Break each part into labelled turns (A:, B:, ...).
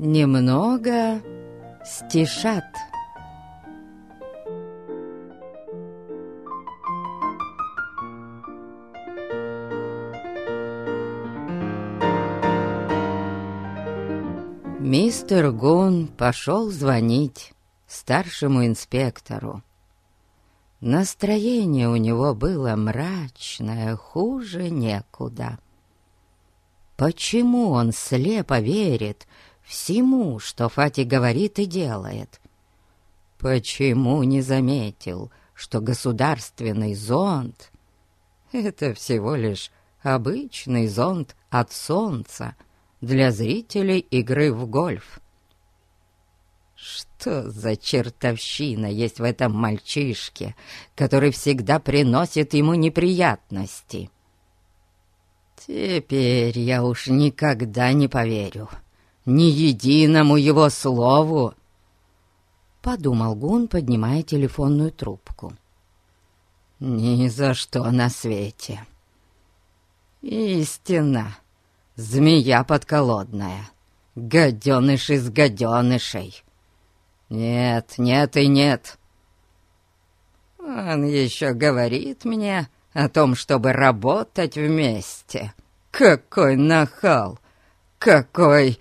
A: немного стишат. Мистер Гун пошел звонить старшему инспектору. Настроение у него было мрачное, хуже некуда. Почему он слепо верит всему, что Фати говорит и делает? Почему не заметил, что государственный зонт — это всего лишь обычный зонт от солнца для зрителей игры в гольф? Что за чертовщина есть в этом мальчишке, который всегда приносит ему неприятности? Теперь я уж никогда не поверю ни единому его слову, — подумал Гун, поднимая телефонную трубку. «Ни за что на свете. Истина, змея подколодная, гаденыш из гаденышей. Нет, нет и нет. Он еще говорит мне о том, чтобы работать вместе. Какой нахал! Какой...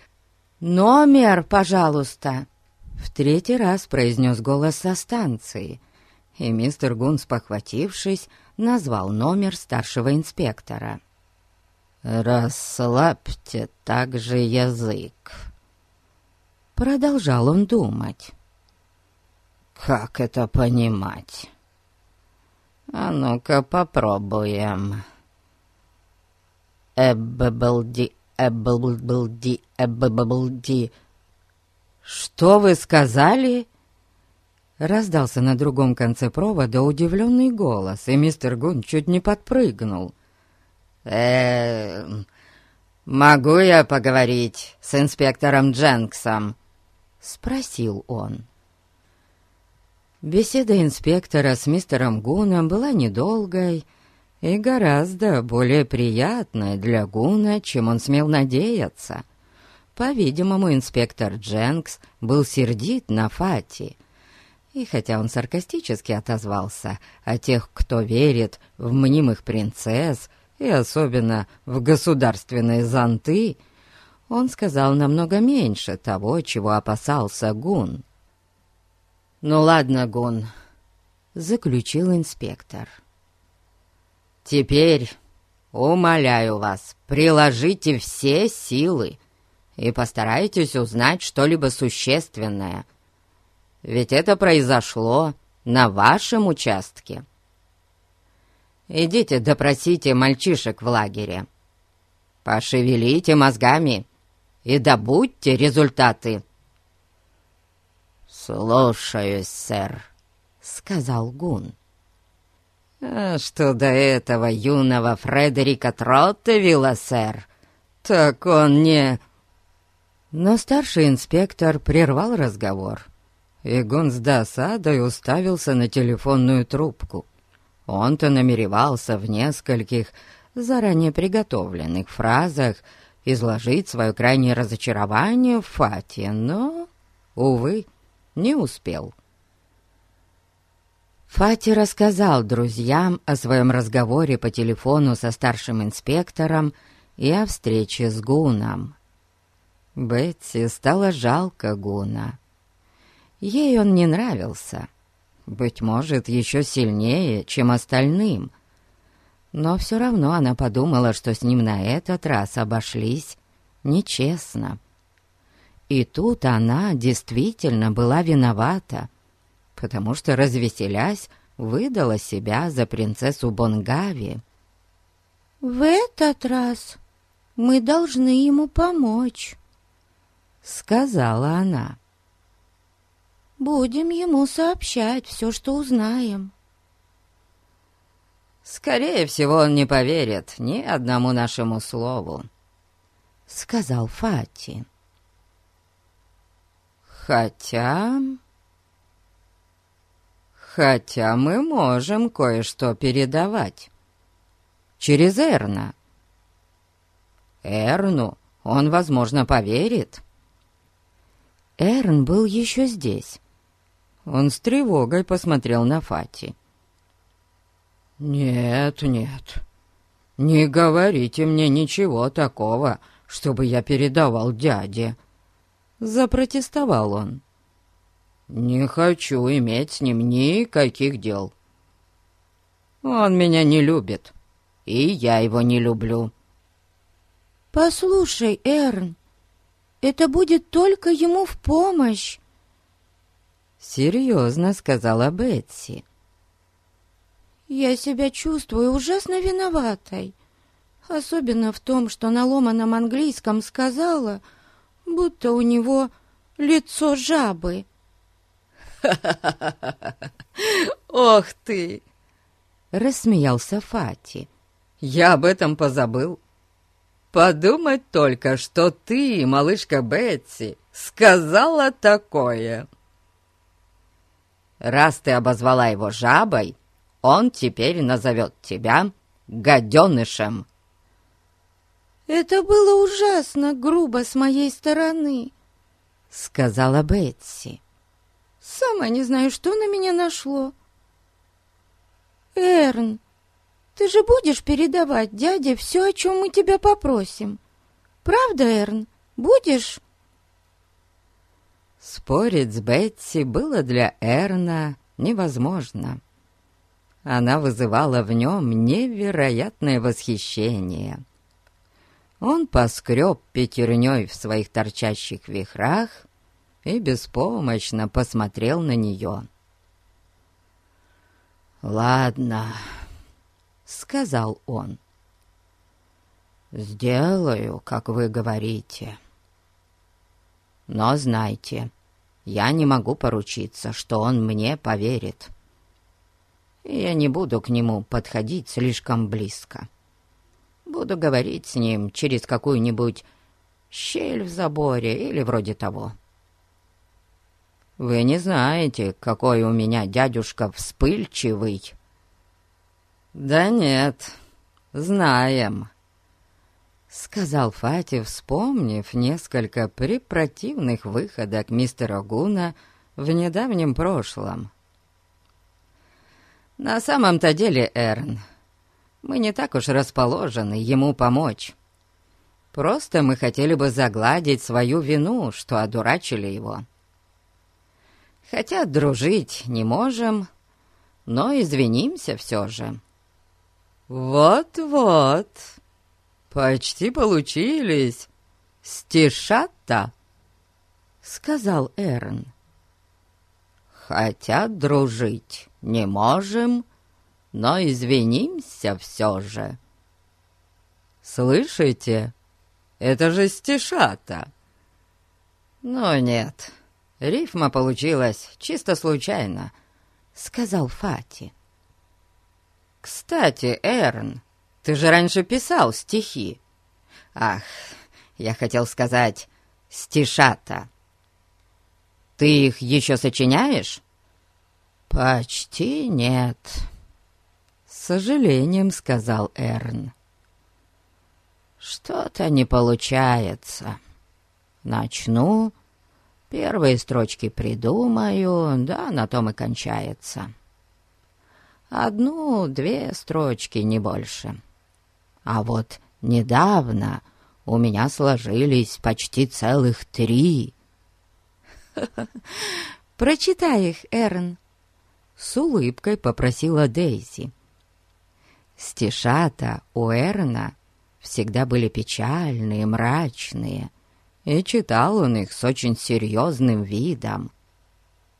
A: «Номер, пожалуйста!» В третий раз произнес голос со станции, и мистер Гунс, похватившись, назвал номер старшего инспектора. «Расслабьте также язык», — продолжал он думать. Как это понимать? А ну-ка попробуем. Эббелди, эббелди, эббелди. Что вы сказали? Раздался на другом конце провода удивленный голос, и мистер Гун чуть не подпрыгнул. э могу я поговорить с инспектором Дженксом?» — спросил он. Беседа инспектора с мистером Гуном была недолгой и гораздо более приятной для Гуна, чем он смел надеяться. По-видимому, инспектор Дженкс был сердит на Фати, и хотя он саркастически отозвался о тех, кто верит в мнимых принцесс и особенно в государственные зонты, он сказал намного меньше того, чего опасался Гун. «Ну ладно, Гун», — заключил инспектор. «Теперь, умоляю вас, приложите все силы и постарайтесь узнать что-либо существенное, ведь это произошло на вашем участке. Идите допросите мальчишек в лагере, пошевелите мозгами и добудьте результаты». «Слушаюсь, сэр», — сказал Гун. «А что до этого юного Фредерика Троттевилла, сэр, так он не...» Но старший инспектор прервал разговор, и Гун с досадой уставился на телефонную трубку. Он-то намеревался в нескольких заранее приготовленных фразах изложить свое крайнее разочарование в Фате, но, увы, не успел. Фати рассказал друзьям о своем разговоре по телефону со старшим инспектором и о встрече с Гуном. Бетси стало жалко Гуна. Ей он не нравился, быть может, еще сильнее, чем остальным. Но все равно она подумала, что с ним на этот раз обошлись нечестно. И тут она действительно была виновата, потому что, развеселясь, выдала себя за принцессу Бонгави.
B: «В этот раз мы должны ему помочь», — сказала она. «Будем ему сообщать все, что узнаем».
A: «Скорее всего, он не поверит ни одному нашему слову», — сказал Фати. Хотя... Хотя мы можем кое-что передавать. Через Эрна. Эрну он, возможно, поверит. Эрн был еще здесь. Он с тревогой посмотрел на Фати. «Нет, нет, не говорите мне ничего такого, чтобы я передавал дяде», — запротестовал он. «Не хочу иметь с ним никаких дел. Он меня не любит, и я его не люблю».
B: «Послушай, Эрн, это будет только ему в помощь», —
A: серьезно сказала Бетси.
B: «Я себя чувствую ужасно виноватой, особенно в том, что на ломаном английском сказала, будто у него лицо жабы».
A: «Ох ты!» — рассмеялся Фати. «Я об этом позабыл. Подумать только, что ты, малышка Бетси, сказала такое!» «Раз ты обозвала его жабой, он теперь назовет тебя гаденышем».
B: «Это было ужасно грубо с моей стороны», — сказала Бетси. Сама не знаю, что на меня нашло. Эрн, ты же будешь передавать дяде все, о чем мы тебя попросим. Правда, Эрн? Будешь?»
A: Спорить с Бетси было для Эрна невозможно. Она вызывала в нем невероятное восхищение. Он поскреб пятерней в своих торчащих вихрах и беспомощно посмотрел на нее. «Ладно», — сказал он. «Сделаю, как вы говорите. Но знайте, я не могу поручиться, что он мне поверит. Я не буду к нему подходить слишком близко. Буду говорить с ним через какую-нибудь щель в заборе или вроде того». Вы не знаете, какой у меня дядюшка вспыльчивый». «Да нет, знаем», — сказал Фати, вспомнив несколько препротивных выходок мистера Гуна в недавнем прошлом. «На самом-то деле, Эрн, мы не так уж расположены ему помочь. Просто мы хотели бы загладить свою вину, что одурачили его». Хотя дружить не можем, но извинимся все же». «Вот-вот, почти получились. Стишата», — сказал Эрн. «Хотя дружить не можем, но извинимся все же». «Слышите? Это же стишата». «Ну нет, Рифма получилась чисто случайно», — сказал Фати. «Кстати, Эрн, ты же раньше писал стихи. Ах, я хотел сказать стишата. Ты их еще сочиняешь?» «Почти нет», — с сожалением сказал Эрн. «Что-то не получается. Начну, Первые строчки придумаю, да на том и кончается. Одну-две строчки, не больше. А вот недавно у меня сложились почти целых три.
B: «Прочитай их, Эрн», —
A: с улыбкой попросила Дейзи. Стишата у Эрна всегда были печальные, мрачные — и читал он их с очень серьезным видом.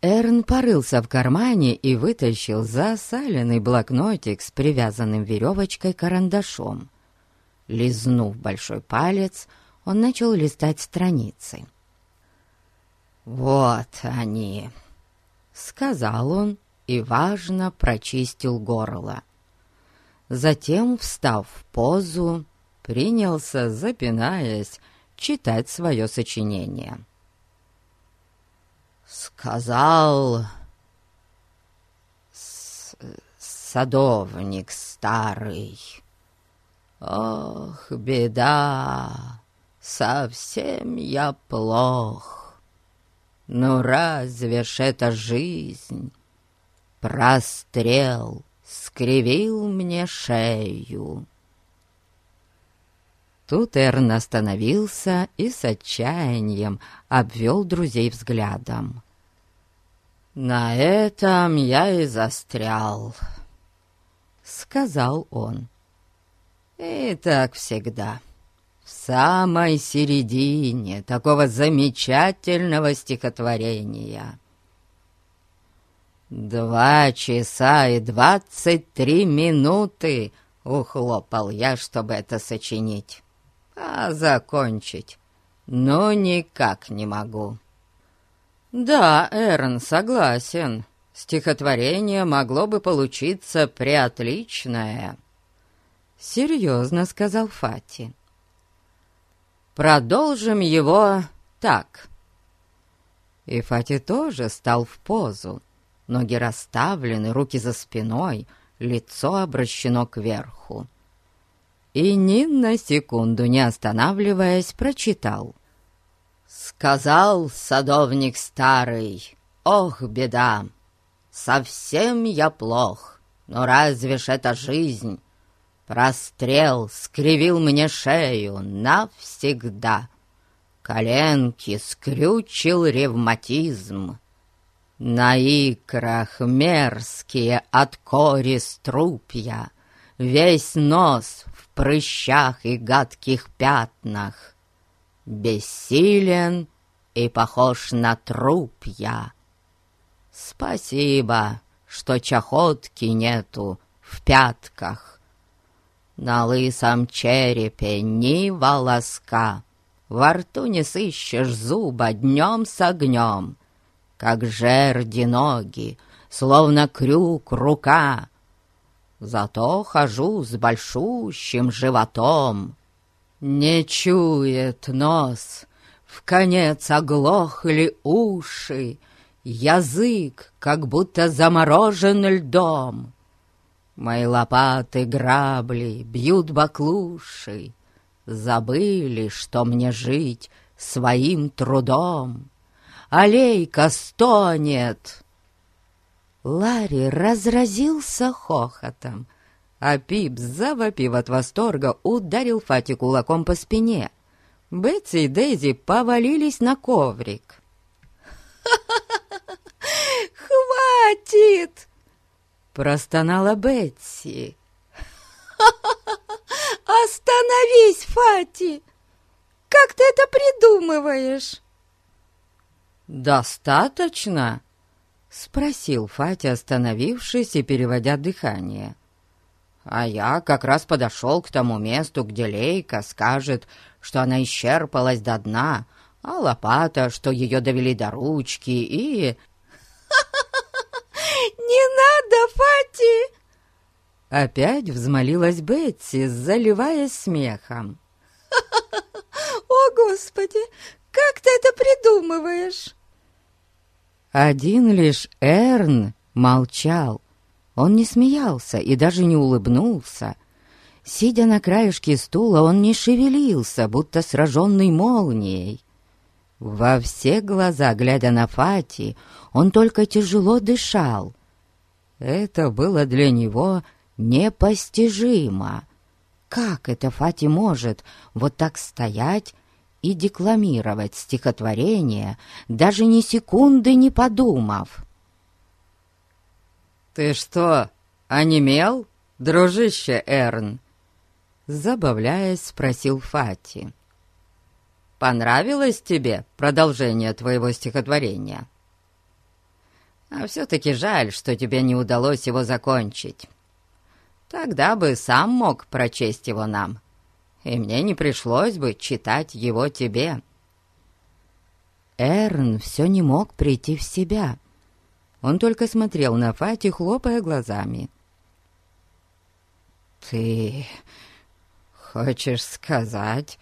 A: Эрн порылся в кармане и вытащил засаленный блокнотик с привязанным веревочкой карандашом. Лизнув большой палец, он начал листать страницы. «Вот они!» — сказал он и, важно, прочистил горло. Затем, встав в позу, принялся, запинаясь, читать свое сочинение. «Сказал садовник старый, ох, беда, совсем я плох. Ну разве ж это жизнь? Прострел скривил мне шею. Тут Эрн остановился и с отчаянием обвел друзей взглядом. «На этом я и застрял», — сказал он. «И так всегда» в самой середине такого замечательного стихотворения. Два часа и двадцать три минуты ухлопал я, чтобы это сочинить, а закончить, ну, никак не могу. Да, Эрн, согласен, стихотворение могло бы получиться преотличное. Серьезно сказал Фати. Продолжим его так. И Фати тоже стал в позу. Ноги расставлены, руки за спиной, лицо обращено кверху. И ни на секунду не останавливаясь, прочитал. «Сказал садовник старый, ох, беда, совсем я плох, но разве ж это жизнь?» Прострел скривил мне шею навсегда. Коленки скрючил ревматизм. На икрах мерзкие от кори струпья, Весь нос прыщах и гадких пятнах. Бессилен и похож на труп я. Спасибо, что чахотки нету в пятках. На лысом черепе ни волоска, Во рту не сыщешь зуба днем с огнем, Как жерди ноги, словно крюк рука. Зато хожу с большущим животом. Не чует нос, в конец оглохли уши, Язык, как будто заморожен льдом. Мои лопаты, грабли бьют баклуши. Забыли, что мне жить своим трудом. Алейка стонет. Ларри разразился хохотом, а Пип, завопив от восторга, ударил Фати кулаком по спине. Бетси и Дейзи повалились на коврик.
B: «Хватит!»
A: простонала Бетси.
B: «Остановись, Фати! Как ты это придумываешь?»
A: «Достаточно?» — спросил Фати, остановившись и переводя дыхание. «А я как раз подошел к тому месту, где Лейка скажет, что она исчерпалась до дна, а лопата, что ее довели до ручки, и...»
B: «Не надо, Фати!»
A: Опять взмолилась Бетси, заливаясь смехом.
B: «О, Господи, как ты это придумываешь?»
A: Один лишь Эрн молчал. Он не смеялся и даже не улыбнулся. Сидя на краешке стула, он не шевелился, будто сраженный молнией. Во все глаза, глядя на Фати, он только тяжело дышал. Это было для него непостижимо. Как это Фати может вот так стоять и декламировать стихотворение, даже ни секунды не подумав? «Ты что, онемел, дружище Эрн?» Забавляясь, спросил Фати. «Понравилось тебе продолжение твоего стихотворения?» А все-таки жаль, что тебе не удалось его закончить. Тогда бы сам мог прочесть его нам, и мне не пришлось бы читать его тебе». Эрн все не мог прийти в себя. Он только смотрел на Фати, хлопая глазами. «Ты хочешь сказать,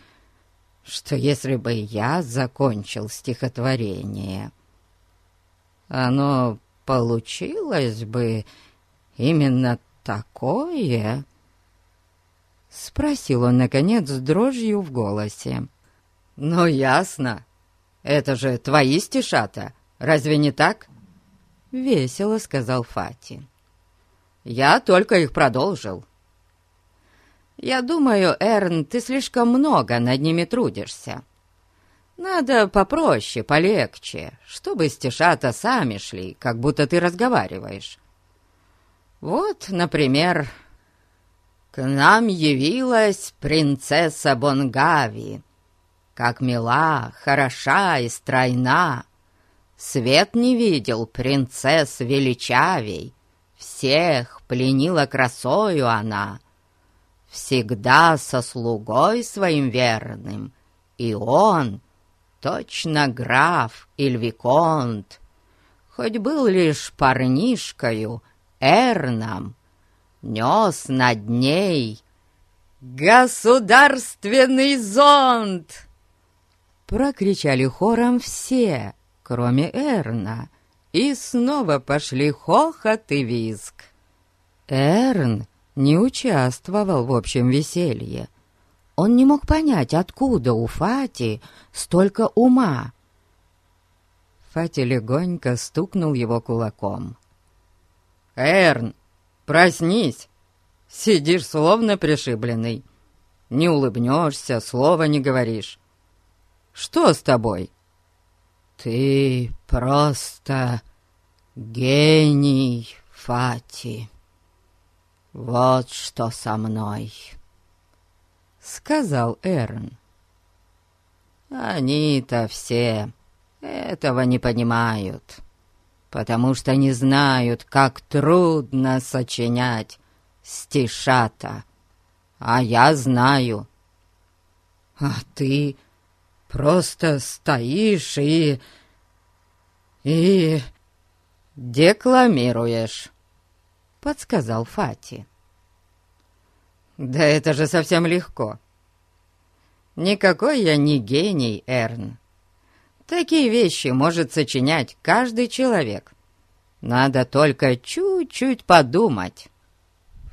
A: что если бы я закончил стихотворение, оно получилось бы именно такое?» Спросил он, наконец, с дрожью в голосе. «Ну, ясно. Это же твои стишата, Разве не так?» Весело сказал Фати. «Я только их продолжил. Я думаю, Эрн, ты слишком много над ними трудишься. Надо попроще, полегче, чтобы стишата сами шли, как будто ты разговариваешь. Вот, например, к нам явилась принцесса Бонгави, как мила, хороша и стройна. Свет не видел принцесс величавей, всех пленила красою она, всегда со слугой своим верным, и он, точно граф или виконт, хоть был лишь парнишкою, Эрном, нес над ней государственный зонт. Прокричали хором все, кроме Эрна, и снова пошли хохот и визг. Эрн не участвовал в общем веселье. Он не мог понять, откуда у Фати столько ума. Фати легонько стукнул его кулаком. «Эрн, проснись! Сидишь словно пришибленный. Не улыбнешься, слова не говоришь. Что с тобой?» «Ты просто гений, Фати. Вот что со мной», — сказал Эрн. «Они-то все этого не понимают» потому что не знают, как трудно сочинять стишата. А я знаю. А ты просто стоишь и... и... декламируешь, — подсказал Фати. Да это же совсем легко. Никакой я не гений, Эрн. Такие вещи может сочинять каждый человек. Надо только чуть-чуть подумать.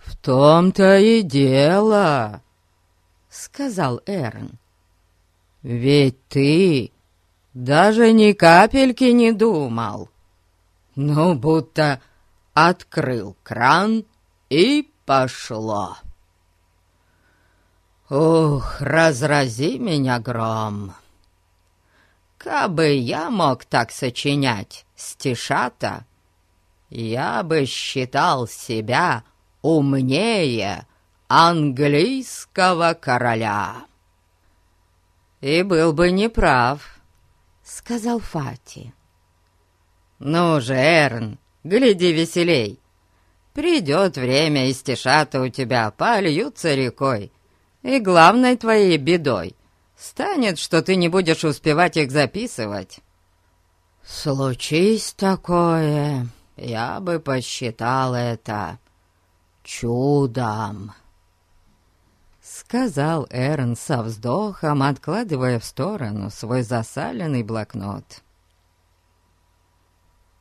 A: «В том-то и дело», — сказал Эрн. «Ведь ты даже ни капельки не думал. Ну, будто открыл кран и пошло. Ух, разрази меня гром!» Кабы я мог так сочинять стишата, я бы считал себя умнее английского короля. И был бы неправ, — сказал Фати. Ну же, Эрн, гляди веселей. Придет время, и стишата у тебя польются рекой, и главной твоей бедой — станет, что ты не будешь успевать их записывать. Случись такое, я бы посчитал это чудом. Сказал Эрн со вздохом, откладывая в сторону свой засаленный блокнот.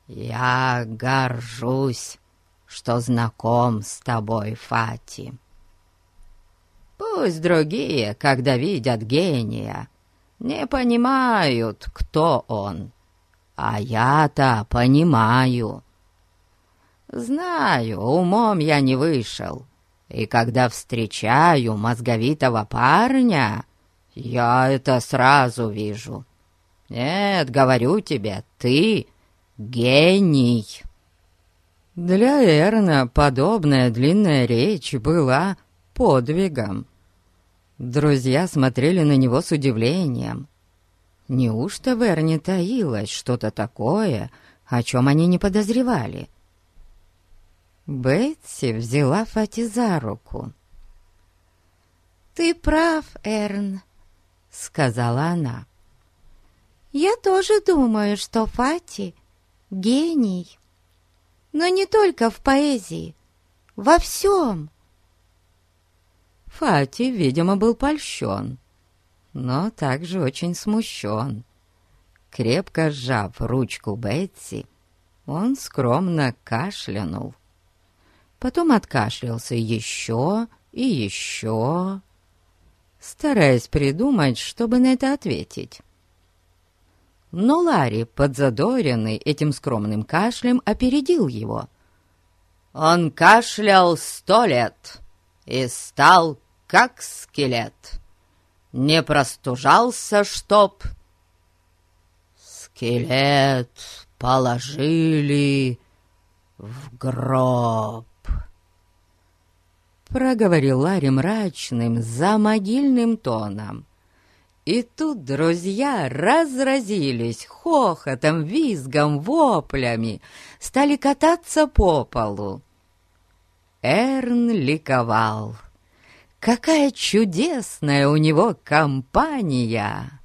A: «Я горжусь, что знаком с тобой, Фати. Пусть другие, когда видят гения, не понимают, кто он, а я-то понимаю. Знаю, умом я не вышел, и когда встречаю мозговитого парня, я это сразу вижу. Нет, говорю тебе, ты гений». Для Эрна подобная длинная речь была подвигом. Друзья смотрели на него с удивлением. Неужто в Эрне таилось что-то такое, о чем они не подозревали? Бетси взяла Фати за руку.
B: «Ты прав, Эрн», — сказала она. «Я тоже думаю, что Фати — гений. Но не только в поэзии, во всем».
A: Фати, видимо, был польщен, но также очень смущен. Крепко сжав ручку Бетси, он скромно кашлянул. Потом откашлялся еще и еще, стараясь придумать, чтобы на это ответить. но Ларри, подзадоренный этим скромным кашлем, опередил его. Он кашлял сто лет и стал как скелет. Не простужался, чтоб... Скелет положили в гроб. Проговорил Ларри мрачным, замогильным тоном. И тут друзья разразились хохотом, визгом, воплями, стали кататься по полу. Эрн ликовал. Какая чудесная у него компания!